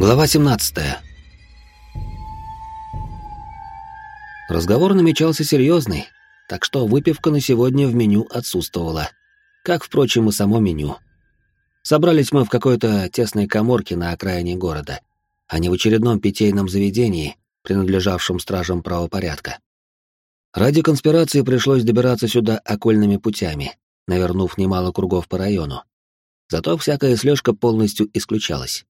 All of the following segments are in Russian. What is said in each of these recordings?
Глава 17. Разговор намечался серьезный, так что выпивка на сегодня в меню отсутствовала, как, впрочем, и само меню. Собрались мы в какой-то тесной коморке на окраине города, а не в очередном питейном заведении, принадлежавшем стражам правопорядка. Ради конспирации пришлось добираться сюда окольными путями, навернув немало кругов по району. Зато всякая слежка полностью исключалась.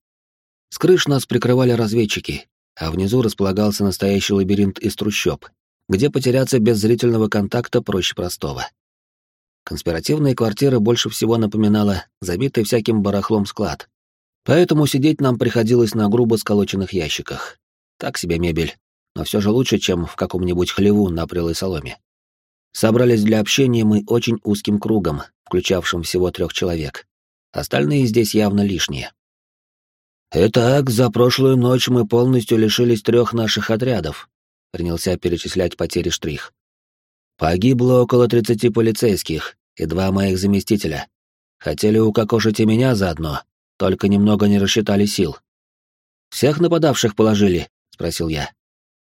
С крыш нас прикрывали разведчики, а внизу располагался настоящий лабиринт из трущоб, где потеряться без зрительного контакта проще простого. Конспиративная квартира больше всего напоминала забитый всяким барахлом склад, поэтому сидеть нам приходилось на грубо сколоченных ящиках. Так себе мебель, но все же лучше, чем в каком-нибудь хлеву на прелой соломе. Собрались для общения мы очень узким кругом, включавшим всего трех человек. Остальные здесь явно лишние. «Итак, за прошлую ночь мы полностью лишились трех наших отрядов», — принялся перечислять потери штрих. «Погибло около тридцати полицейских и два моих заместителя. Хотели укокошить и меня заодно, только немного не рассчитали сил». «Всех нападавших положили?» — спросил я.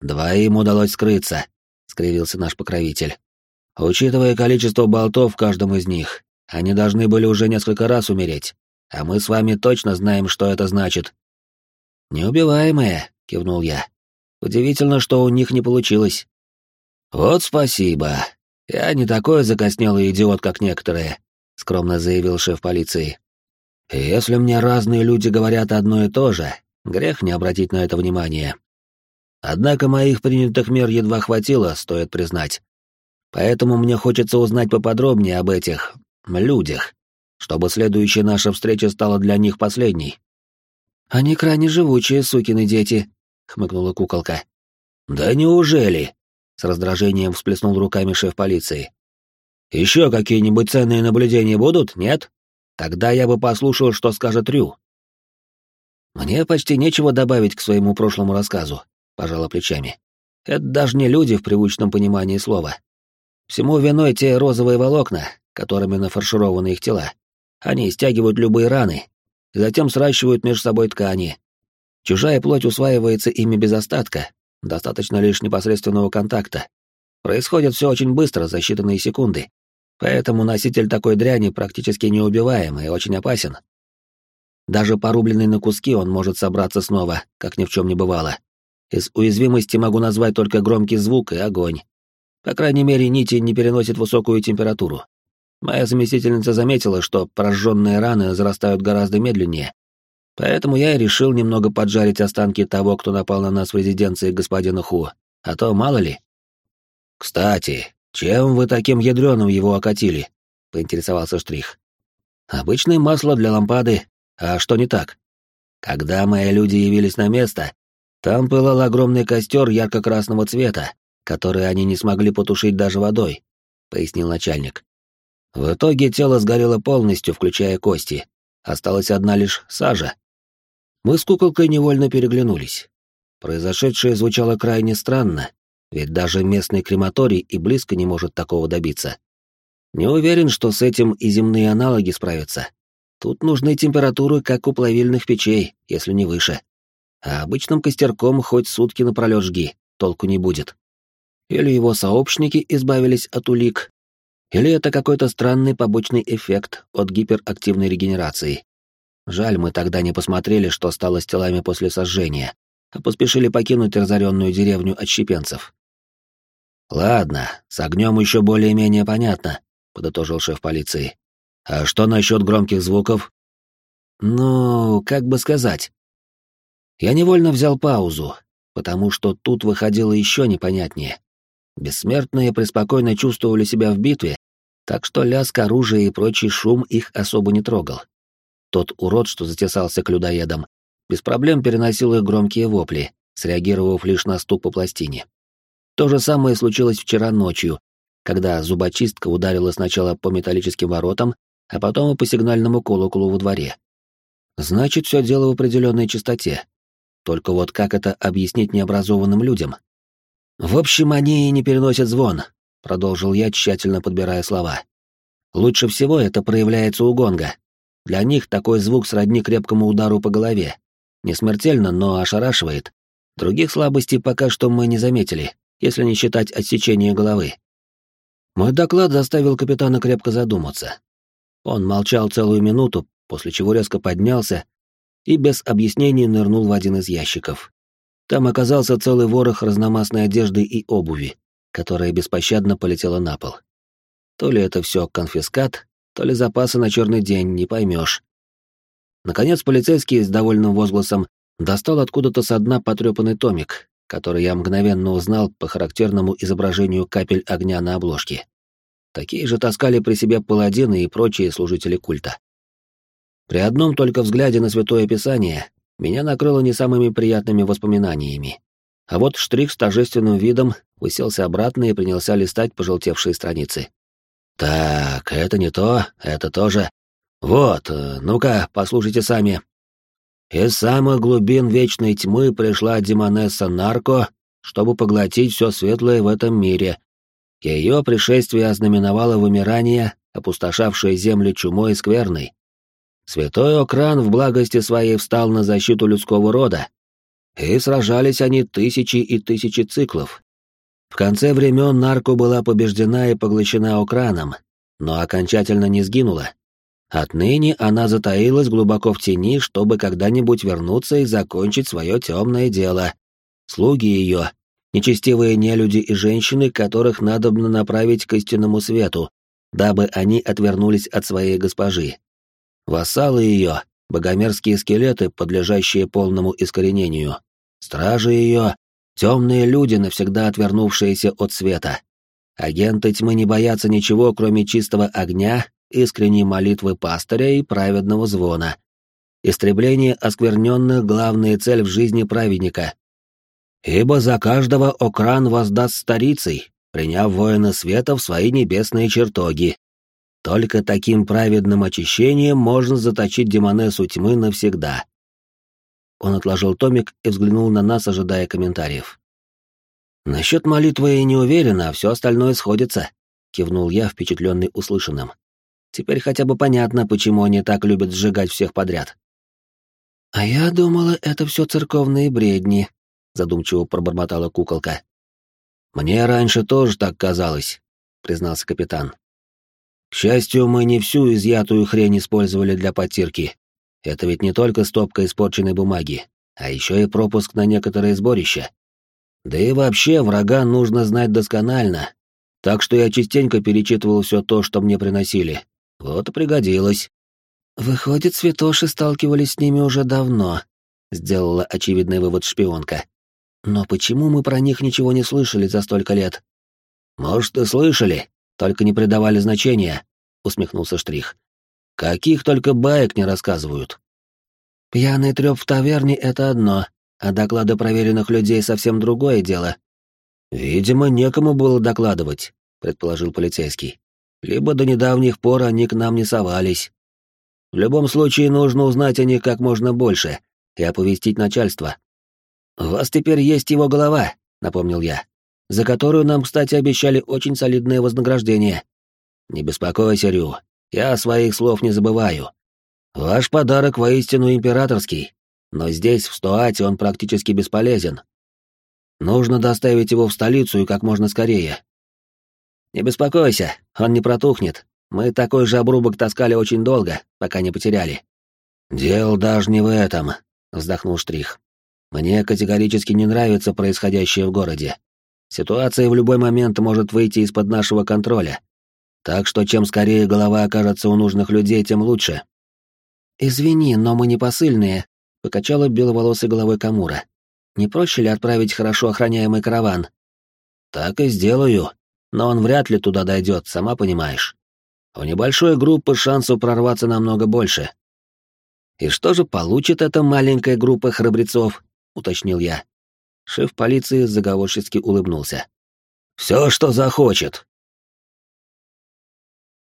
«Двоим удалось скрыться», — скривился наш покровитель. «Учитывая количество болтов в каждом из них, они должны были уже несколько раз умереть. А мы с вами точно знаем, что это значит. Неубиваемые, кивнул я. Удивительно, что у них не получилось. Вот спасибо. Я не такой закоснелый идиот, как некоторые, скромно заявил шеф полиции. Если мне разные люди говорят одно и то же, грех не обратить на это внимание. Однако моих принятых мер едва хватило, стоит признать. Поэтому мне хочется узнать поподробнее об этих людях чтобы следующая наша встреча стала для них последней. «Они крайне живучие, сукины дети», — хмыкнула куколка. «Да неужели?» — с раздражением всплеснул руками шеф полиции. «Еще какие-нибудь ценные наблюдения будут, нет? Тогда я бы послушал, что скажет Рю». «Мне почти нечего добавить к своему прошлому рассказу», — пожала плечами. «Это даже не люди в привычном понимании слова. Всему виной те розовые волокна, которыми нафаршированы их тела. Они стягивают любые раны, затем сращивают между собой ткани. Чужая плоть усваивается ими без остатка, достаточно лишь непосредственного контакта. Происходит все очень быстро, за считанные секунды. Поэтому носитель такой дряни практически неубиваем и очень опасен. Даже порубленный на куски он может собраться снова, как ни в чем не бывало. Из уязвимости могу назвать только громкий звук и огонь. По крайней мере, нити не переносят высокую температуру. Моя заместительница заметила, что прожженные раны зарастают гораздо медленнее, поэтому я и решил немного поджарить останки того, кто напал на нас в резиденции господина Ху, а то мало ли. «Кстати, чем вы таким ядреным его окатили?» — поинтересовался Штрих. «Обычное масло для лампады, а что не так? Когда мои люди явились на место, там пылал огромный костер ярко-красного цвета, который они не смогли потушить даже водой», — пояснил начальник. В итоге тело сгорело полностью, включая кости. Осталась одна лишь сажа. Мы с куколкой невольно переглянулись. Произошедшее звучало крайне странно, ведь даже местный крематорий и близко не может такого добиться. Не уверен, что с этим и земные аналоги справятся. Тут нужны температуры, как у плавильных печей, если не выше. А обычным костерком хоть сутки напролёт жги, толку не будет. Или его сообщники избавились от улик, или это какой-то странный побочный эффект от гиперактивной регенерации? Жаль, мы тогда не посмотрели, что стало с телами после сожжения, а поспешили покинуть разоренную деревню отщепенцев. «Ладно, с огнем еще более-менее понятно», — подытожил шеф полиции. «А что насчет громких звуков?» «Ну, как бы сказать...» Я невольно взял паузу, потому что тут выходило еще непонятнее. Бессмертные преспокойно чувствовали себя в битве, так что лязг оружия и прочий шум их особо не трогал. Тот урод, что затесался к людоедам, без проблем переносил их громкие вопли, среагировав лишь на стук по пластине. То же самое случилось вчера ночью, когда зубочистка ударила сначала по металлическим воротам, а потом и по сигнальному колоколу во дворе. Значит, все дело в определенной частоте. Только вот как это объяснить необразованным людям? В общем, они не переносят звон, продолжил я, тщательно подбирая слова. Лучше всего это проявляется у гонга. Для них такой звук сродни крепкому удару по голове. Не смертельно, но ошарашивает. Других слабостей пока что мы не заметили, если не считать отсечения головы. Мой доклад заставил капитана крепко задуматься. Он молчал целую минуту, после чего резко поднялся и без объяснений нырнул в один из ящиков. Там оказался целый ворох разномастной одежды и обуви, которая беспощадно полетела на пол. То ли это все конфискат, то ли запасы на черный день, не поймешь. Наконец полицейский с довольным возгласом достал откуда-то со дна потрепанный томик, который я мгновенно узнал по характерному изображению капель огня на обложке. Такие же таскали при себе паладины и прочие служители культа. При одном только взгляде на Святое Писание меня накрыло не самыми приятными воспоминаниями. А вот штрих с торжественным видом уселся обратно и принялся листать пожелтевшие страницы. «Так, это не то, это тоже. Вот, э, ну-ка, послушайте сами. Из самых глубин вечной тьмы пришла демонесса Нарко, чтобы поглотить все светлое в этом мире. Ее пришествие ознаменовало вымирание, опустошавшее землю чумой и скверной. Святой Окран в благости своей встал на защиту людского рода, и сражались они тысячи и тысячи циклов. В конце времен Нарко была побеждена и поглощена Окраном, но окончательно не сгинула. Отныне она затаилась глубоко в тени, чтобы когда-нибудь вернуться и закончить свое темное дело. Слуги ее, нечестивые нелюди и женщины, которых надобно направить к истинному свету, дабы они отвернулись от своей госпожи. Вассалы ее, богомерзкие скелеты, подлежащие полному искоренению. Стражи ее, темные люди, навсегда отвернувшиеся от света. Агенты тьмы не боятся ничего, кроме чистого огня искренней молитвы пастыря и праведного звона. Истребление оскверненных — главная цель в жизни праведника. Ибо за каждого Окран воздаст старицей, приняв воина света в свои небесные чертоги. Только таким праведным очищением можно заточить демонессу тьмы навсегда. Он отложил томик и взглянул на нас, ожидая комментариев. «Насчет молитвы я не уверен, а все остальное сходится», — кивнул я, впечатленный услышанным. Теперь хотя бы понятно, почему они так любят сжигать всех подряд. «А я думала, это все церковные бредни», — задумчиво пробормотала куколка. «Мне раньше тоже так казалось», — признался капитан. «К счастью, мы не всю изъятую хрень использовали для подтирки. Это ведь не только стопка испорченной бумаги, а еще и пропуск на некоторые сборища. Да и вообще врага нужно знать досконально, так что я частенько перечитывал все то, что мне приносили, вот и пригодилось. Выходит, святоши сталкивались с ними уже давно, сделала очевидный вывод шпионка. Но почему мы про них ничего не слышали за столько лет? Может, и слышали, только не придавали значения, усмехнулся Штрих. Каких только баек не рассказывают. Пьяный трёп в таверне — это одно, а доклады проверенных людей совсем другое дело. Видимо, некому было докладывать, предположил полицейский либо до недавних пор они к нам не совались. В любом случае нужно узнать о них как можно больше и оповестить начальство. «У вас теперь есть его голова», — напомнил я, «за которую нам, кстати, обещали очень солидное вознаграждение». «Не беспокойся, Рю, я своих слов не забываю. Ваш подарок воистину императорский, но здесь, в Стоате, он практически бесполезен. Нужно доставить его в столицу и как можно скорее, «Не беспокойся, он не протухнет. Мы такой же обрубок таскали очень долго, пока не потеряли». «Дело даже не в этом», — вздохнул Штрих. «Мне категорически не нравится происходящее в городе. Ситуация в любой момент может выйти из-под нашего контроля. Так что чем скорее голова окажется у нужных людей, тем лучше». «Извини, но мы не посыльные», — покачала беловолосой головой Камура. «Не проще ли отправить хорошо охраняемый караван?» «Так и сделаю», но он вряд ли туда дойдет, сама понимаешь. У небольшой группы шансов прорваться намного больше. «И что же получит эта маленькая группа храбрецов?» — уточнил я. Шеф полиции заговорчески улыбнулся. «Все, что захочет.